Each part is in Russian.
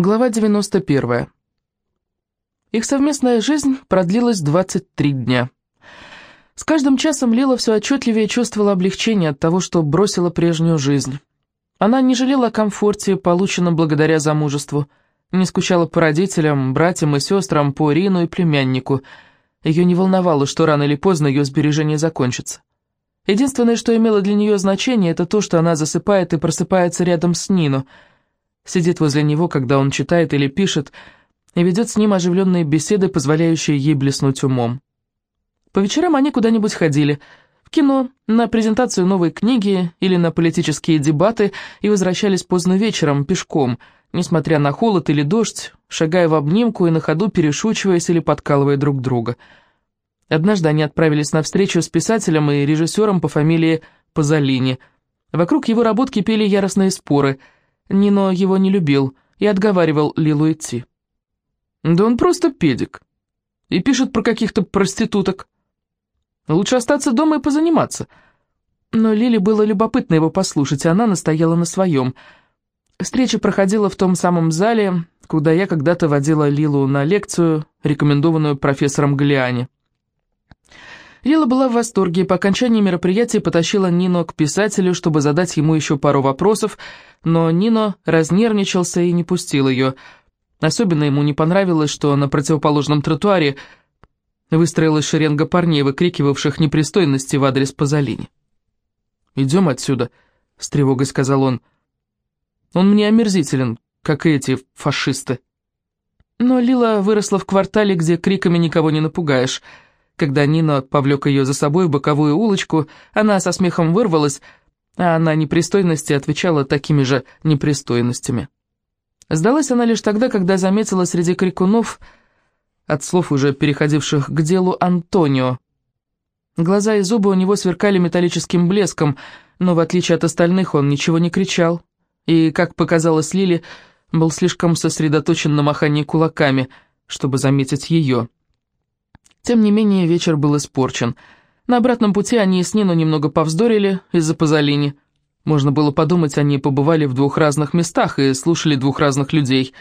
Глава 91. Их совместная жизнь продлилась 23 дня. С каждым часом Лила все отчетливее чувствовала облегчение от того, что бросила прежнюю жизнь. Она не жалела о комфорте, полученном благодаря замужеству, не скучала по родителям, братьям и сестрам, по Рину и племяннику. Ее не волновало, что рано или поздно ее сбережение закончится. Единственное, что имело для нее значение, это то, что она засыпает и просыпается рядом с Нину – сидит возле него, когда он читает или пишет, и ведет с ним оживленные беседы, позволяющие ей блеснуть умом. По вечерам они куда-нибудь ходили, в кино, на презентацию новой книги или на политические дебаты, и возвращались поздно вечером, пешком, несмотря на холод или дождь, шагая в обнимку и на ходу перешучиваясь или подкалывая друг друга. Однажды они отправились на встречу с писателем и режиссером по фамилии Пазолини. Вокруг его работ кипели яростные споры – Нино его не любил и отговаривал Лилу идти. «Да он просто педик. И пишет про каких-то проституток. Лучше остаться дома и позаниматься». Но Лиле было любопытно его послушать, и она настояла на своем. Встреча проходила в том самом зале, куда я когда-то водила Лилу на лекцию, рекомендованную профессором Галиани. Лила была в восторге и по окончании мероприятия потащила Нино к писателю, чтобы задать ему еще пару вопросов, но Нино разнервничался и не пустил ее. Особенно ему не понравилось, что на противоположном тротуаре выстроилась шеренга парней, выкрикивавших непристойности в адрес Пазолини. «Идем отсюда», — с тревогой сказал он. «Он мне омерзителен, как и эти фашисты». Но Лила выросла в квартале, где криками никого не напугаешь. Когда Нина повлек ее за собой в боковую улочку, она со смехом вырвалась, а на непристойности отвечала такими же непристойностями. Сдалась она лишь тогда, когда заметила среди крикунов, от слов уже переходивших к делу, Антонио. Глаза и зубы у него сверкали металлическим блеском, но в отличие от остальных он ничего не кричал. И, как показалось Лили, был слишком сосредоточен на махании кулаками, чтобы заметить ее. Тем не менее, вечер был испорчен. На обратном пути они с Нину немного повздорили из-за Пазолини. Можно было подумать, они побывали в двух разных местах и слушали двух разных людей.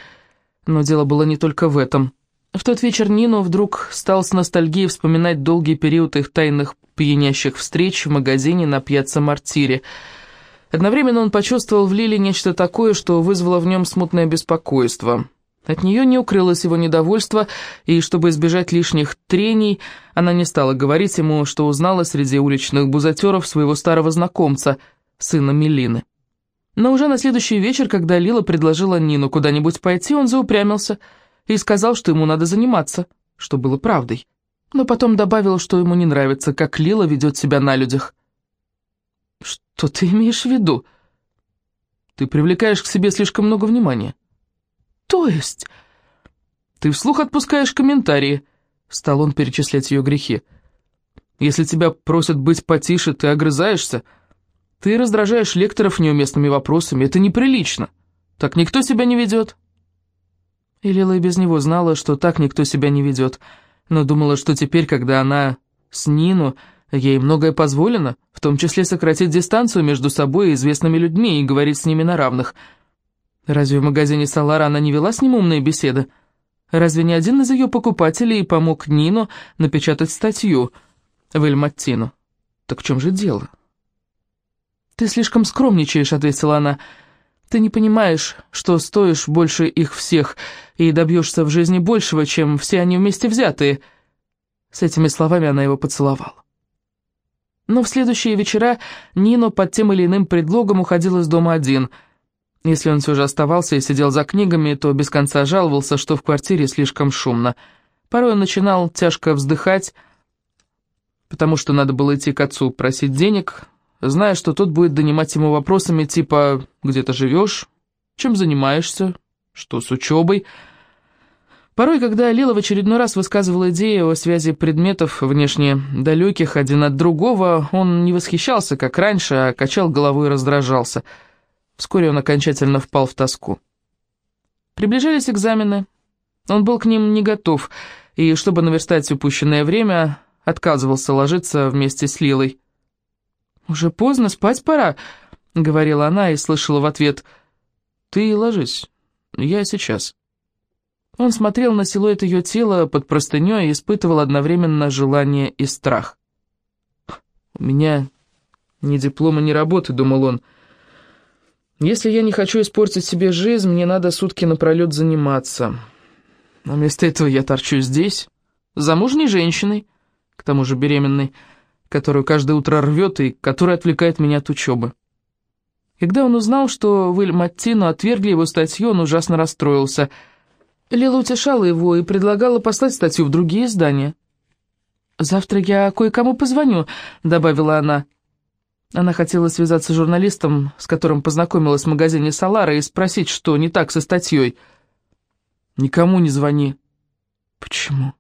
Но дело было не только в этом. В тот вечер Нину вдруг стал с ностальгией вспоминать долгий период их тайных пьянящих встреч в магазине на пьяцца Мартире. Одновременно он почувствовал в Лиле нечто такое, что вызвало в нем смутное беспокойство – от нее не укрылось его недовольство, и, чтобы избежать лишних трений, она не стала говорить ему, что узнала среди уличных бузатеров своего старого знакомца, сына Мелины. Но уже на следующий вечер, когда Лила предложила Нину куда-нибудь пойти, он заупрямился и сказал, что ему надо заниматься, что было правдой. Но потом добавил, что ему не нравится, как Лила ведет себя на людях. «Что ты имеешь в виду? Ты привлекаешь к себе слишком много внимания». «То есть?» «Ты вслух отпускаешь комментарии», — стал он перечислять ее грехи. «Если тебя просят быть потише, ты огрызаешься. Ты раздражаешь лекторов неуместными вопросами. Это неприлично. Так никто себя не ведет». И Лила и без него знала, что так никто себя не ведет, но думала, что теперь, когда она с Нину, ей многое позволено, в том числе сократить дистанцию между собой и известными людьми и говорить с ними на равных — Разве в магазине Салара она не вела с ним умные беседы? Разве ни один из ее покупателей помог Нину напечатать статью в Эльматтину? Так в чем же дело? «Ты слишком скромничаешь», — ответила она. «Ты не понимаешь, что стоишь больше их всех и добьешься в жизни большего, чем все они вместе взятые». С этими словами она его поцеловала. Но в следующие вечера Нино под тем или иным предлогом уходил из дома один — если он все же оставался и сидел за книгами, то без конца жаловался, что в квартире слишком шумно. Порой он начинал тяжко вздыхать, потому что надо было идти к отцу просить денег, зная, что тот будет донимать ему вопросами типа «Где ты живешь?», «Чем занимаешься?», «Что с учебой?». Порой, когда Лила в очередной раз высказывала идеи о связи предметов внешне далеких один от другого, он не восхищался, как раньше, а качал головой и раздражался – Вскоре он окончательно впал в тоску. Приближались экзамены. Он был к ним не готов, и, чтобы наверстать упущенное время, отказывался ложиться вместе с Лилой. «Уже поздно, спать пора», — говорила она и слышала в ответ. «Ты ложись. Я сейчас». Он смотрел на силуэт ее тела под простыней и испытывал одновременно желание и страх. «У меня ни диплома, ни работы», — думал он. «Если я не хочу испортить себе жизнь, мне надо сутки напролет заниматься. А вместо этого я торчу здесь, замужней женщиной, к тому же беременной, которую каждое утро рвет и которая отвлекает меня от учебы». Когда он узнал, что в Эль-Маттино отвергли его статью, он ужасно расстроился — Лила утешала его и предлагала послать статью в другие издания. «Завтра я кое-кому позвоню», — добавила она. Она хотела связаться с журналистом, с которым познакомилась в магазине «Солара», и спросить, что не так со статьей. «Никому не звони». «Почему?»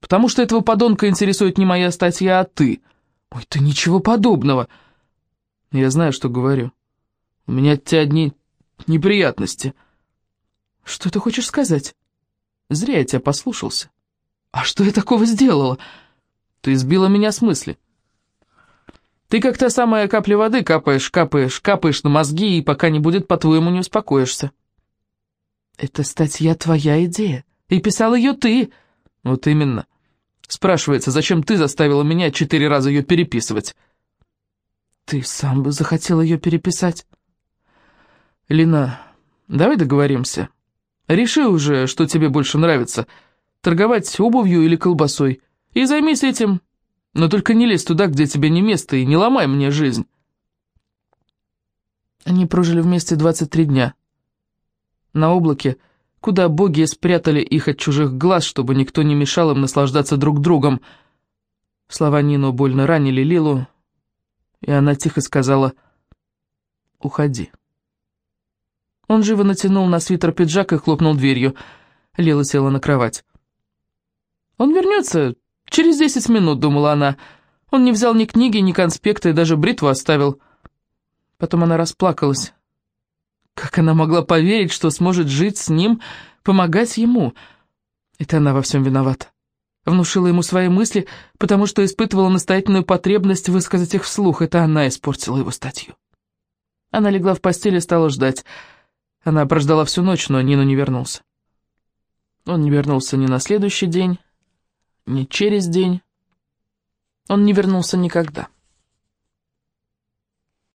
«Потому что этого подонка интересует не моя статья, а ты». «Ой, ты ничего подобного». «Я знаю, что говорю. У меня от тебя одни неприятности». «Что ты хочешь сказать?» «Зря я тебя послушался». «А что я такого сделала?» «Ты сбила меня с мысли». «Ты как та самая капля воды капаешь, капаешь, капаешь на мозги, и пока не будет, по-твоему, не успокоишься». «Это статья твоя идея, и писал ее ты». «Вот именно. Спрашивается, зачем ты заставила меня четыре раза ее переписывать?» «Ты сам бы захотел ее переписать». «Лина, давай договоримся». Реши уже, что тебе больше нравится, торговать обувью или колбасой, и займись этим, но только не лезь туда, где тебе не место, и не ломай мне жизнь». Они прожили вместе 23 дня. На облаке, куда боги спрятали их от чужих глаз, чтобы никто не мешал им наслаждаться друг другом. Слова Нину больно ранили Лилу, и она тихо сказала «Уходи». Он живо натянул на свитер пиджак и хлопнул дверью. Лила села на кровать. «Он вернется через десять минут», — думала она. Он не взял ни книги, ни конспекта и даже бритву оставил. Потом она расплакалась. Как она могла поверить, что сможет жить с ним, помогать ему? Это она во всем виновата. Внушила ему свои мысли, потому что испытывала настоятельную потребность высказать их вслух. Это она испортила его статью. Она легла в постель и стала ждать. Она прождала всю ночь, но Нину не вернулся. Он не вернулся ни на следующий день, ни через день. Он не вернулся никогда.